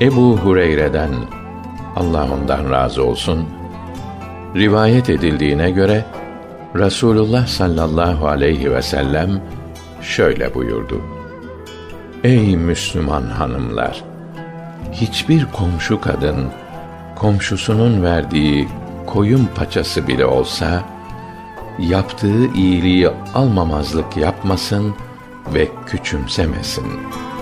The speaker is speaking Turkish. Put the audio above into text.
Ebu Hureyre'den Allah ondan razı olsun rivayet edildiğine göre Rasulullah sallallahu aleyhi ve sellem şöyle buyurdu. Ey Müslüman hanımlar! Hiçbir komşu kadın, komşusunun verdiği koyun paçası bile olsa, yaptığı iyiliği almamazlık yapmasın ve küçümsemesin.''